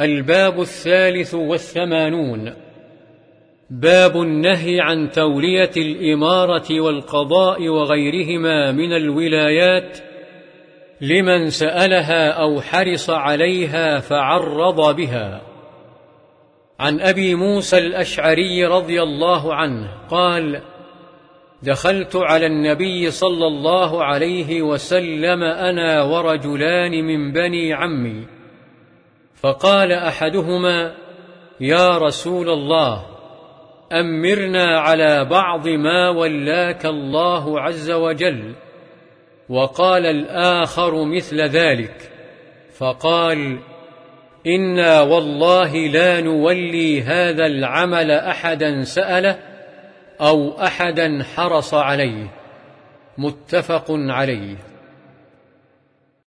الباب الثالث والثمانون. باب النهي عن تولية الإمارة والقضاء وغيرهما من الولايات لمن سألها أو حرص عليها فعرض بها. عن أبي موسى الأشعري رضي الله عنه قال دخلت على النبي صلى الله عليه وسلم أنا ورجلان من بني عمي. فقال أحدهما يا رسول الله أمرنا على بعض ما ولاك الله عز وجل وقال الآخر مثل ذلك فقال إنا والله لا نولي هذا العمل أحدا سأله أو أحدا حرص عليه. متفق عليه.